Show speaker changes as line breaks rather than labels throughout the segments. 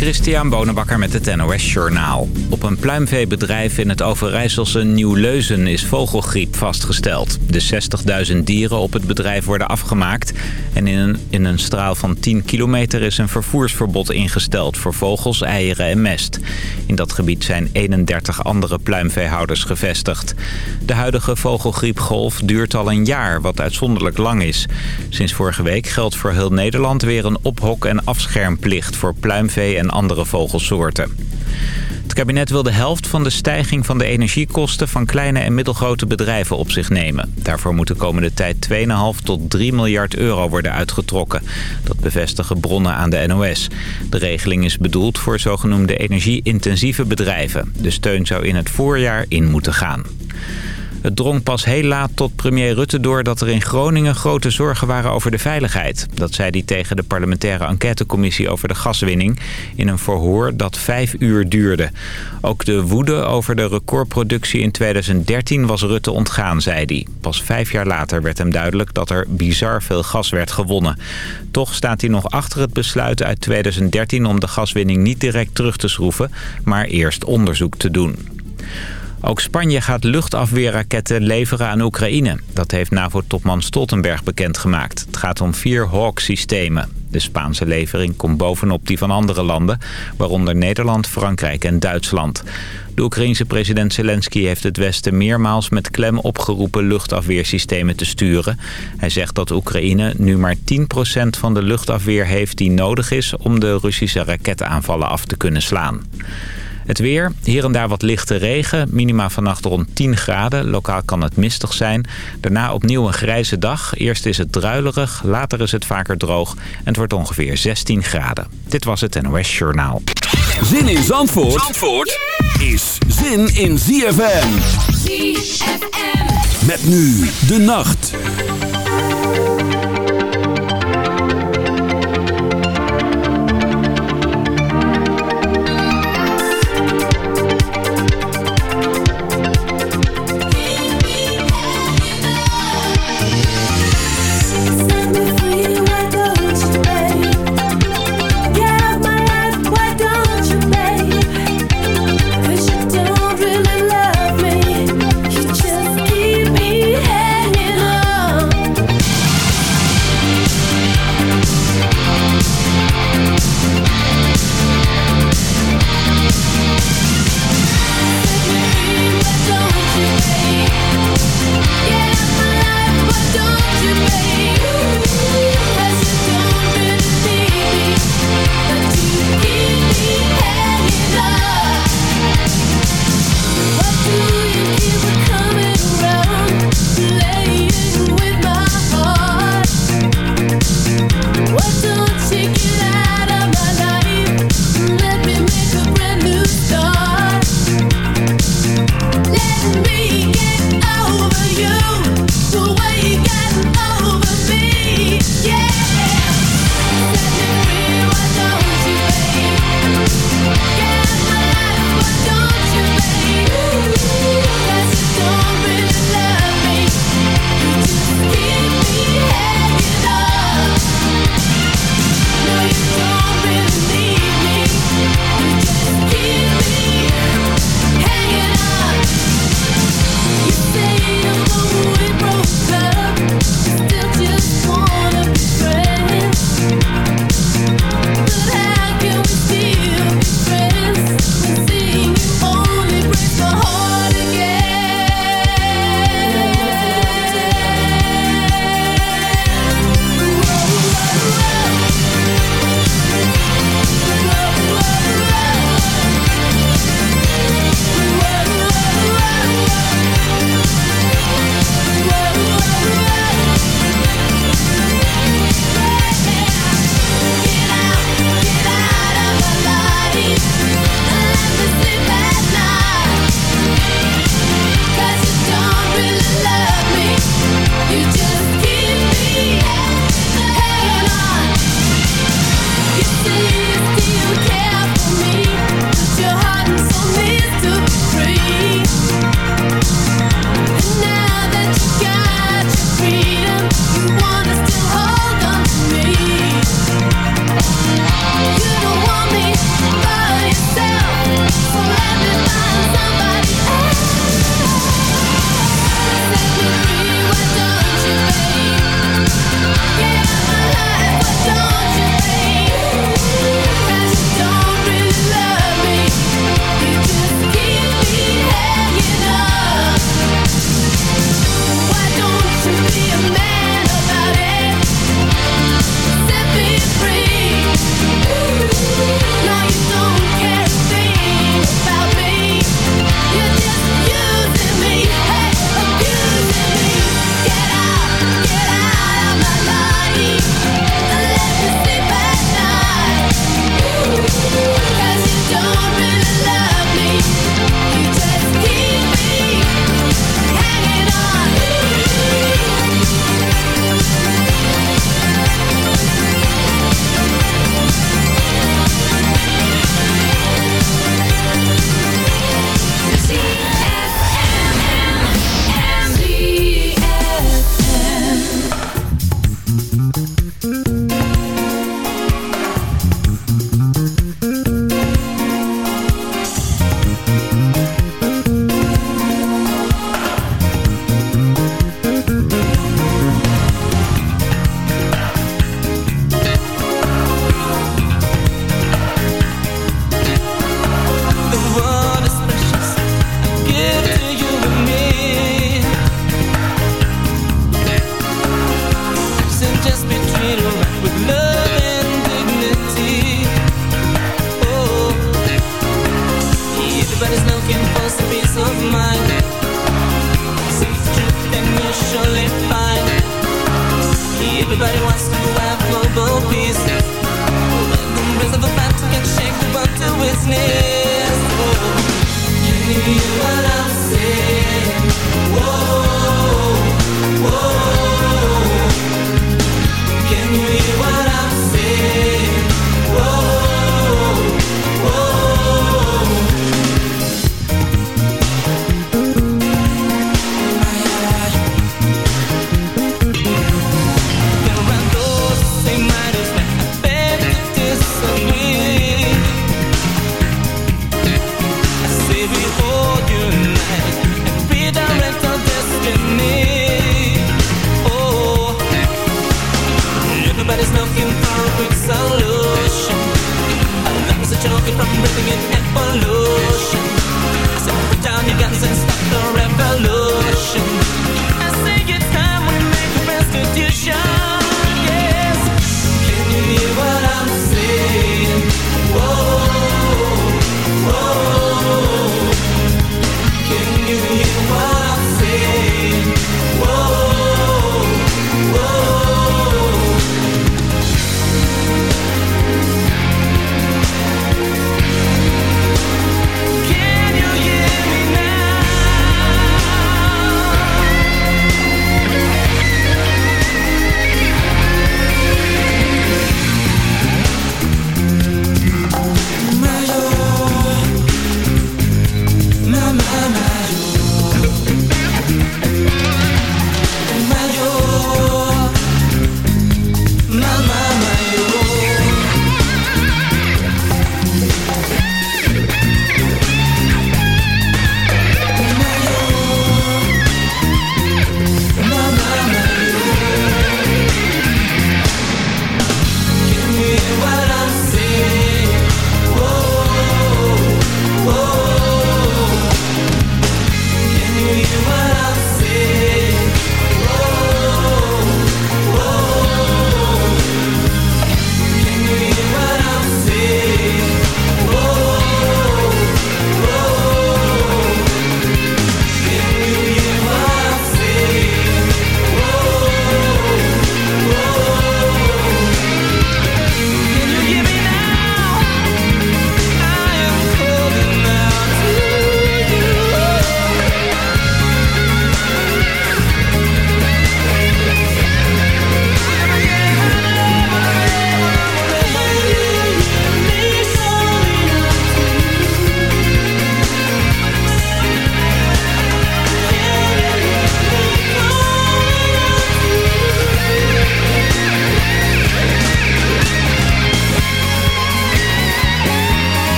Christian Bonenbakker met het NOS Journaal. Op een pluimveebedrijf in het Overijsselse Nieuw-Leuzen is vogelgriep vastgesteld. De 60.000 dieren op het bedrijf worden afgemaakt. En in een, in een straal van 10 kilometer is een vervoersverbod ingesteld voor vogels, eieren en mest. In dat gebied zijn 31 andere pluimveehouders gevestigd. De huidige vogelgriepgolf duurt al een jaar, wat uitzonderlijk lang is. Sinds vorige week geldt voor heel Nederland weer een ophok- en afschermplicht voor pluimvee en andere vogelsoorten. Het kabinet wil de helft van de stijging van de energiekosten van kleine en middelgrote bedrijven op zich nemen. Daarvoor moet de komende tijd 2,5 tot 3 miljard euro worden uitgetrokken. Dat bevestigen bronnen aan de NOS. De regeling is bedoeld voor zogenoemde energie-intensieve bedrijven. De steun zou in het voorjaar in moeten gaan. Het drong pas heel laat tot premier Rutte door dat er in Groningen grote zorgen waren over de veiligheid. Dat zei hij tegen de parlementaire enquêtecommissie over de gaswinning in een verhoor dat vijf uur duurde. Ook de woede over de recordproductie in 2013 was Rutte ontgaan, zei hij. Pas vijf jaar later werd hem duidelijk dat er bizar veel gas werd gewonnen. Toch staat hij nog achter het besluit uit 2013 om de gaswinning niet direct terug te schroeven, maar eerst onderzoek te doen. Ook Spanje gaat luchtafweerraketten leveren aan Oekraïne. Dat heeft NAVO-topman Stoltenberg bekendgemaakt. Het gaat om vier Hawk-systemen. De Spaanse levering komt bovenop die van andere landen... waaronder Nederland, Frankrijk en Duitsland. De Oekraïense president Zelensky heeft het Westen meermaals met klem opgeroepen luchtafweersystemen te sturen. Hij zegt dat Oekraïne nu maar 10% van de luchtafweer heeft die nodig is om de Russische raketaanvallen af te kunnen slaan. Het weer, hier en daar wat lichte regen. Minima vannacht rond 10 graden. Lokaal kan het mistig zijn. Daarna opnieuw een grijze dag. Eerst is het druilerig, later is het vaker droog. En het wordt ongeveer 16 graden. Dit was het NOS Journaal.
Zin in Zandvoort, Zandvoort is zin in ZFM. ZFM. Met nu de nacht.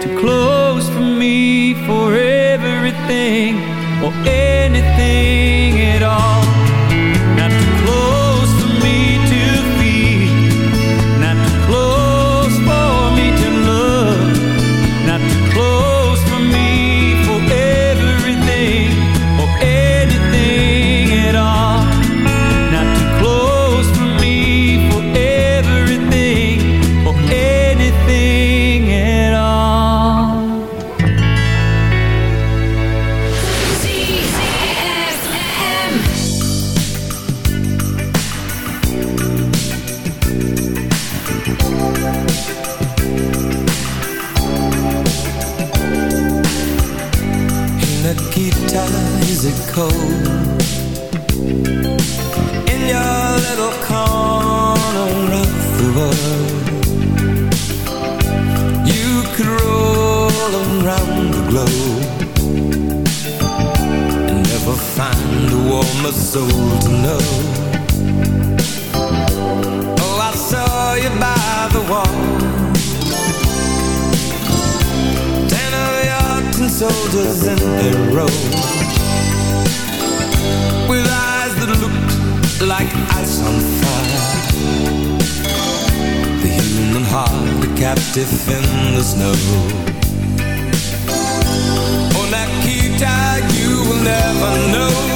too close for me for everything or anything. old to
know. Oh, I saw you by the wall. Ten of your tin soldiers in a row. With eyes that looked like ice on fire. The human heart, a captive in the snow. On that key you will never know.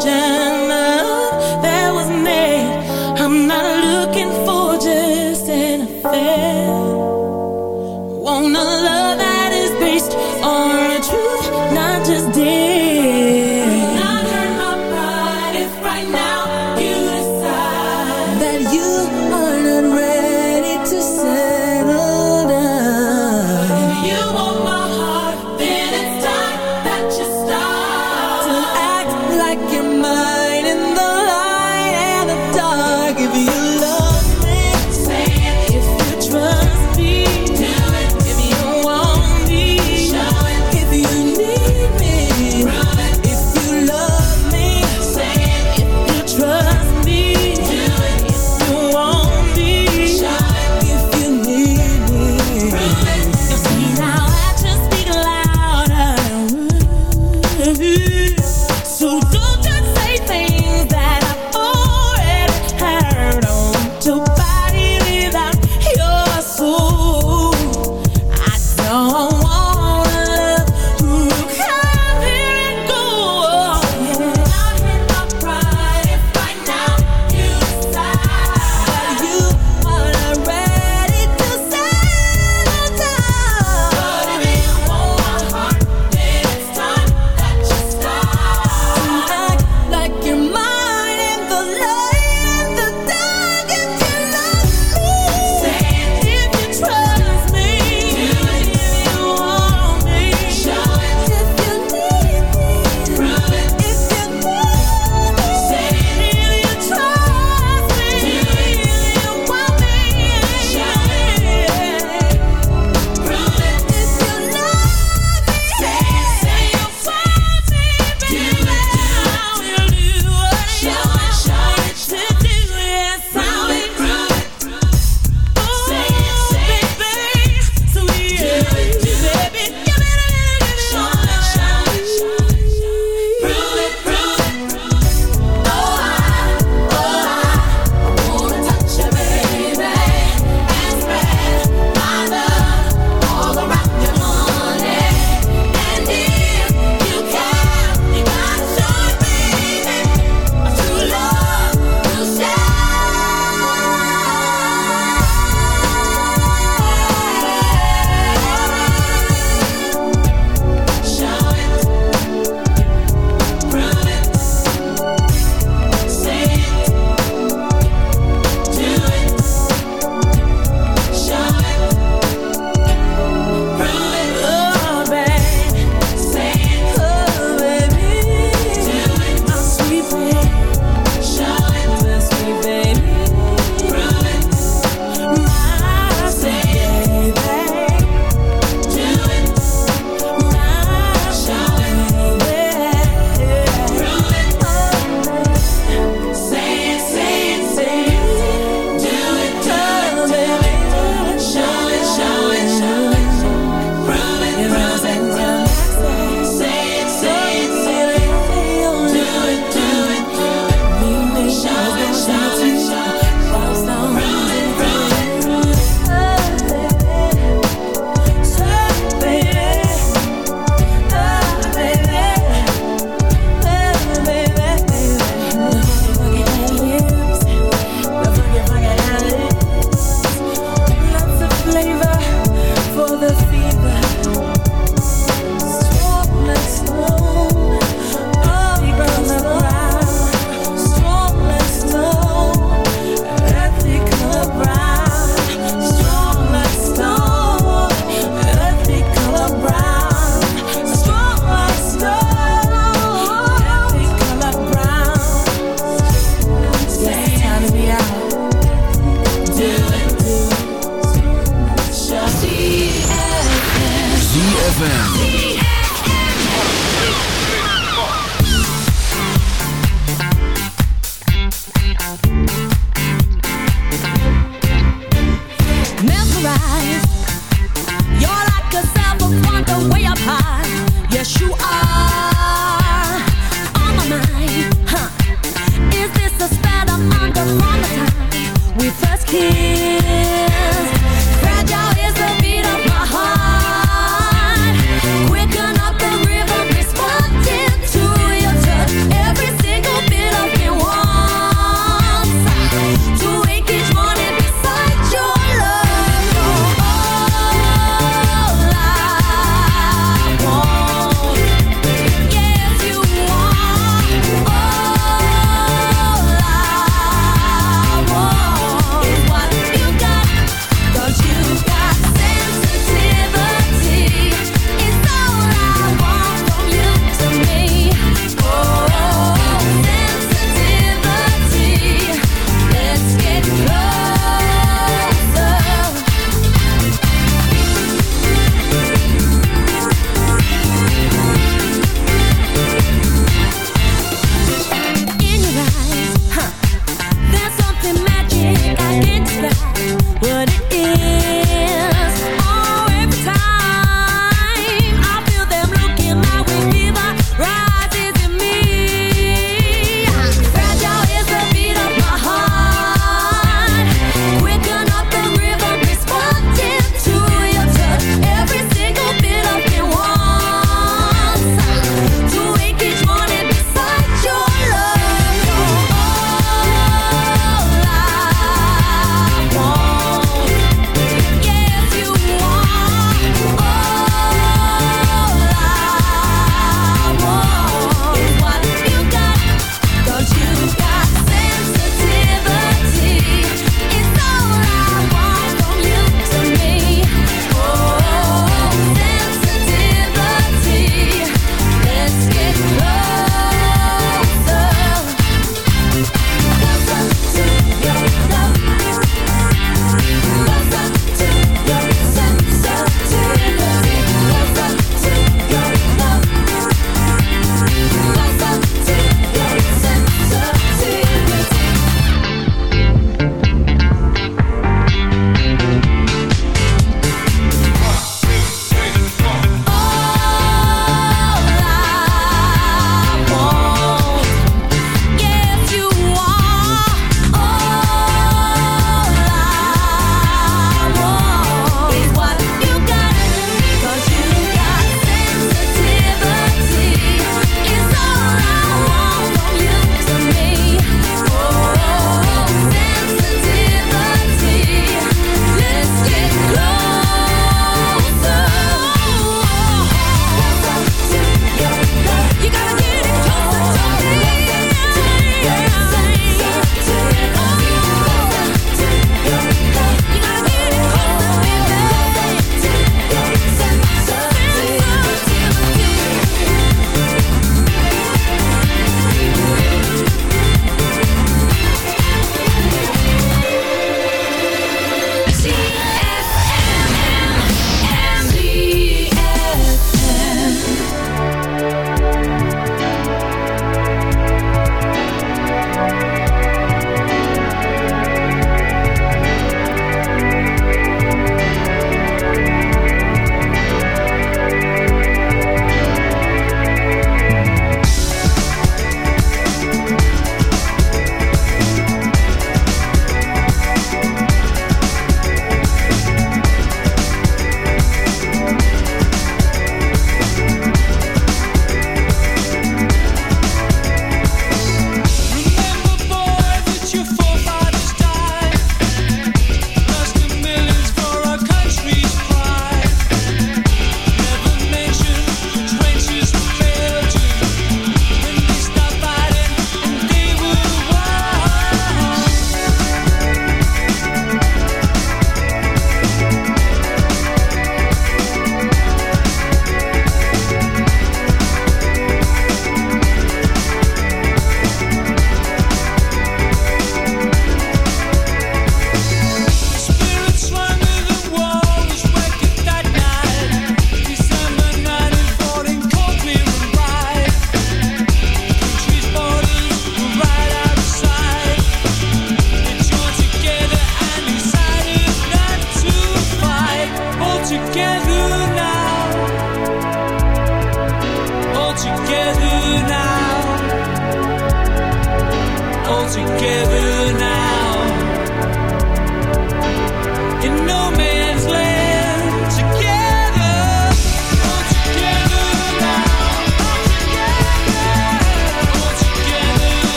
Quick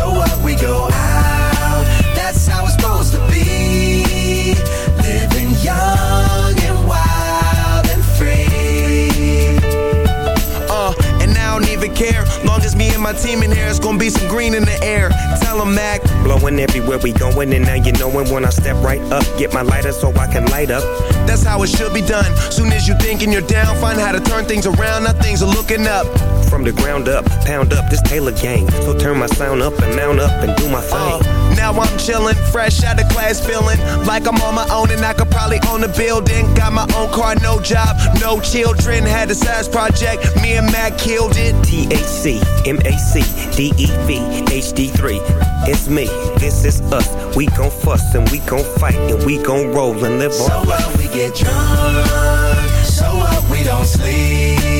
So what? We go out. That's how it's supposed to be. Living young and wild and free.
Uh, and I don't even care. Long as me and my team in here, it's gonna be some green in the air. Tell 'em, Mac.
Blowing everywhere we going, and now you knowin' when I step right up. Get my lighter so I can light up.
That's how it should be done. Soon as you thinking you're down, find how to turn things around. Now things are looking up.
From the ground up, pound up this Taylor gang. So turn my sound up and mount up and do my
Uh,
thing.
now I'm chillin', fresh out of class, feeling like I'm on my own and I could probably own a building. Got my own car, no job, no children. Had a size project, me and Mac killed it.
THC, MAC, DEV, HD3. It's me, this is us. We gon' fuss and we gon' fight and we gon' roll and live
So
on.
what? We get drunk. So what? We don't sleep.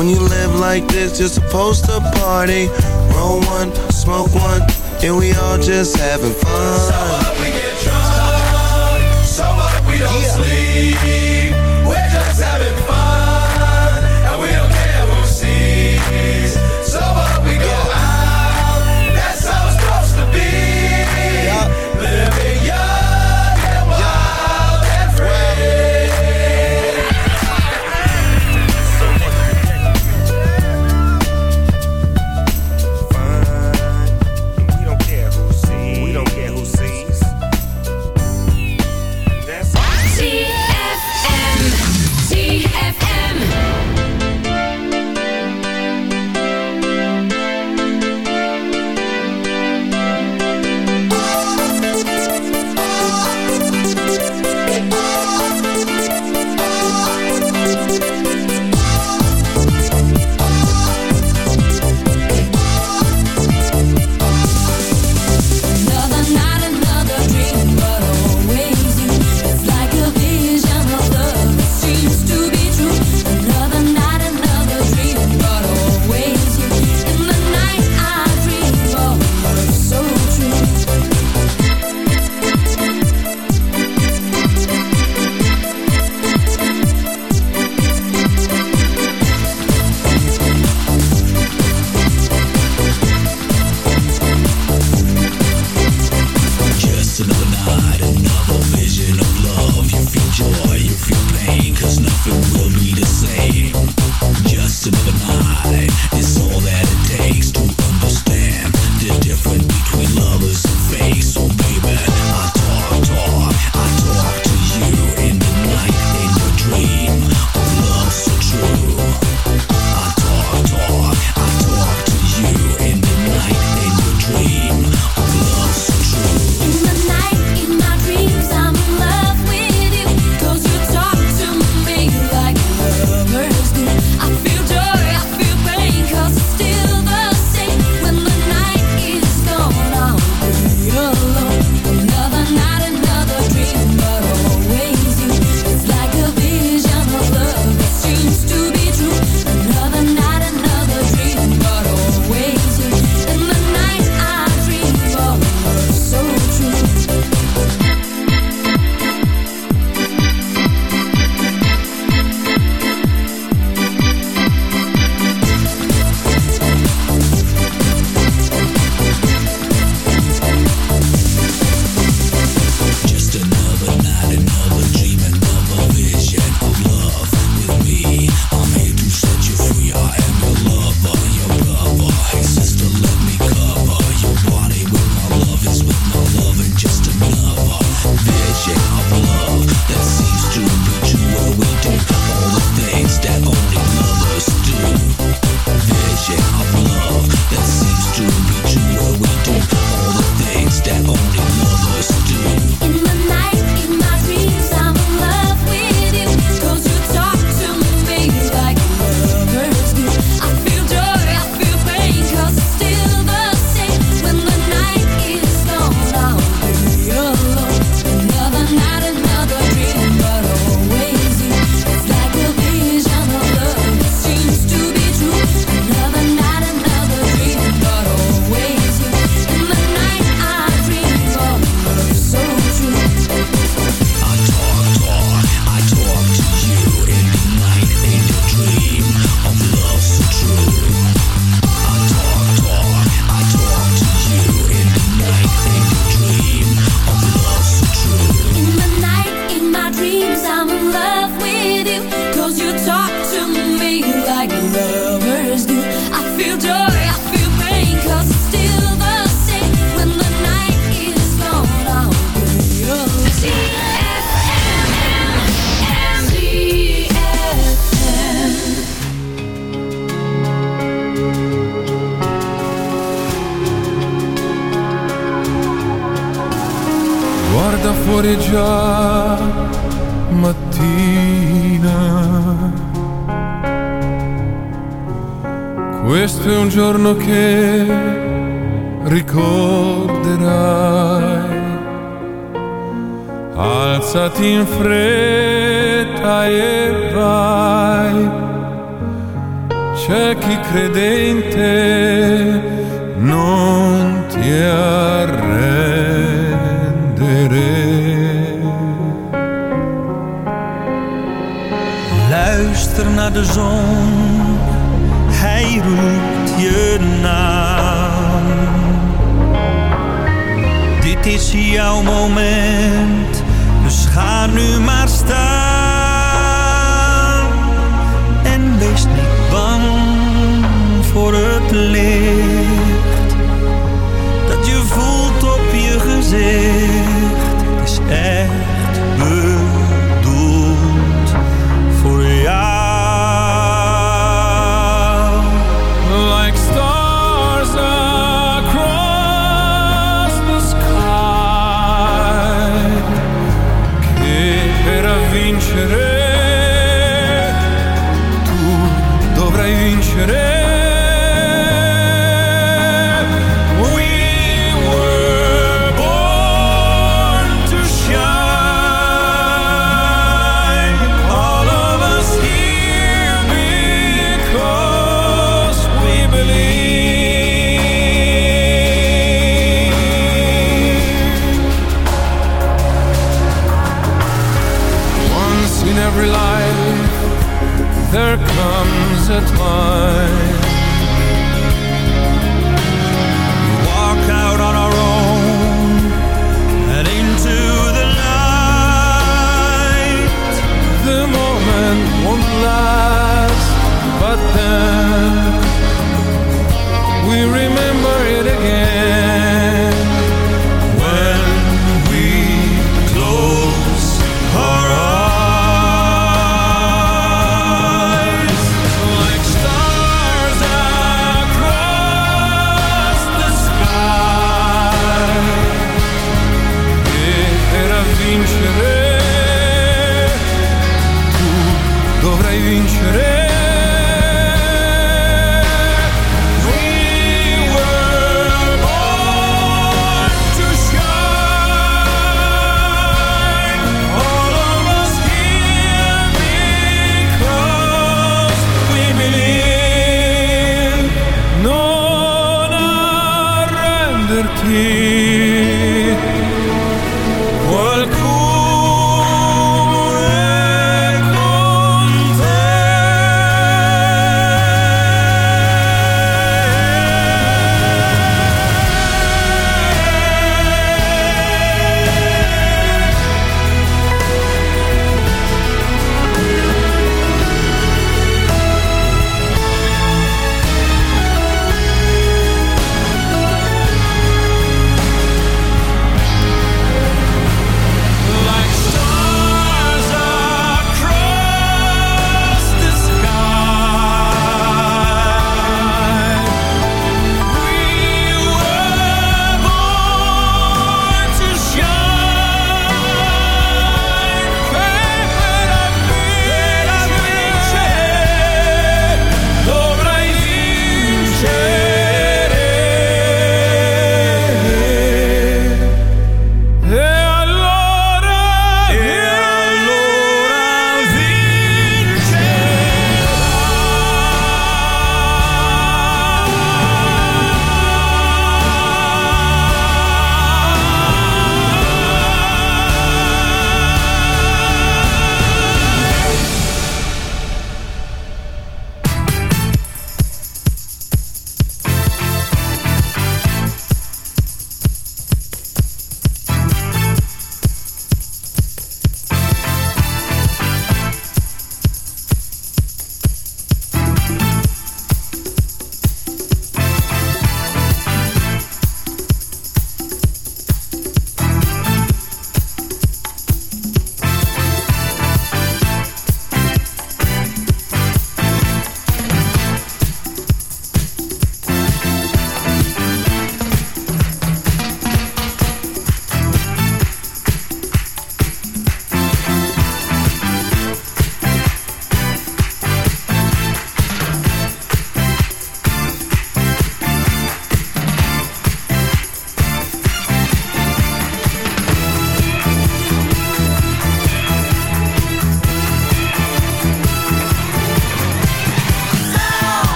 When you live like this, you're supposed to party. Roll one, smoke one, and we all just having fun.
we get drunk. So what? We don't sleep.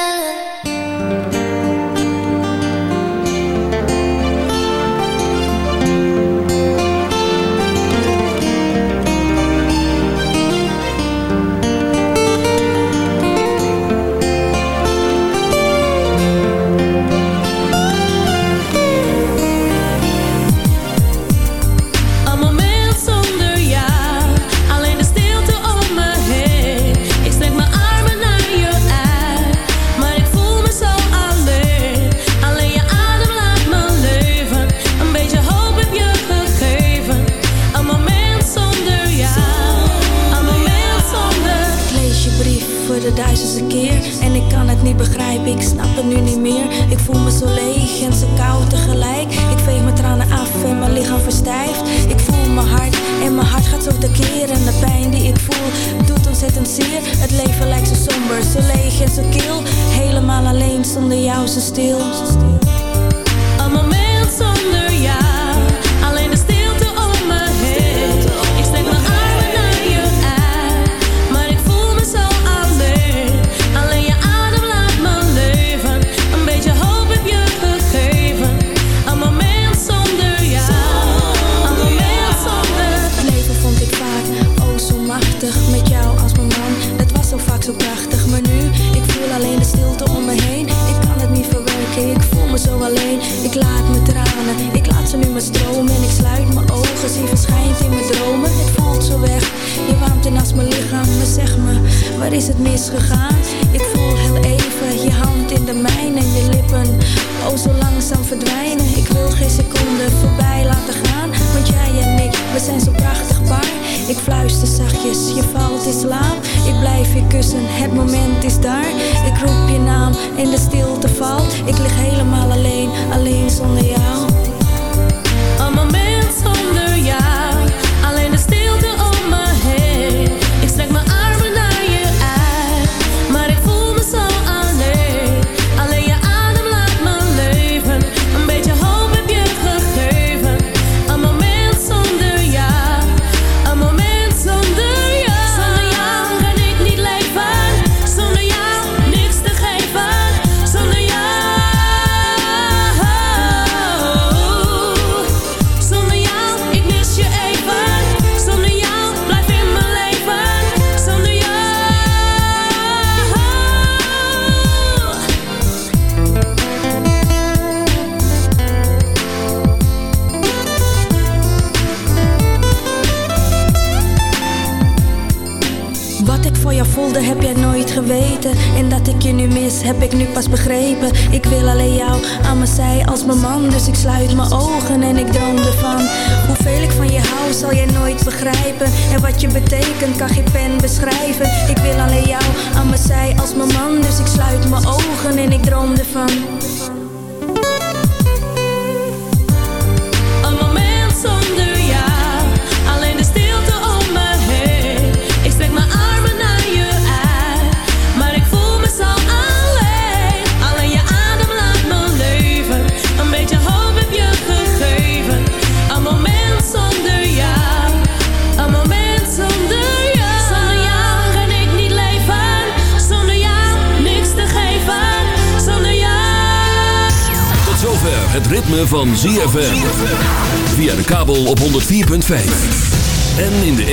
love.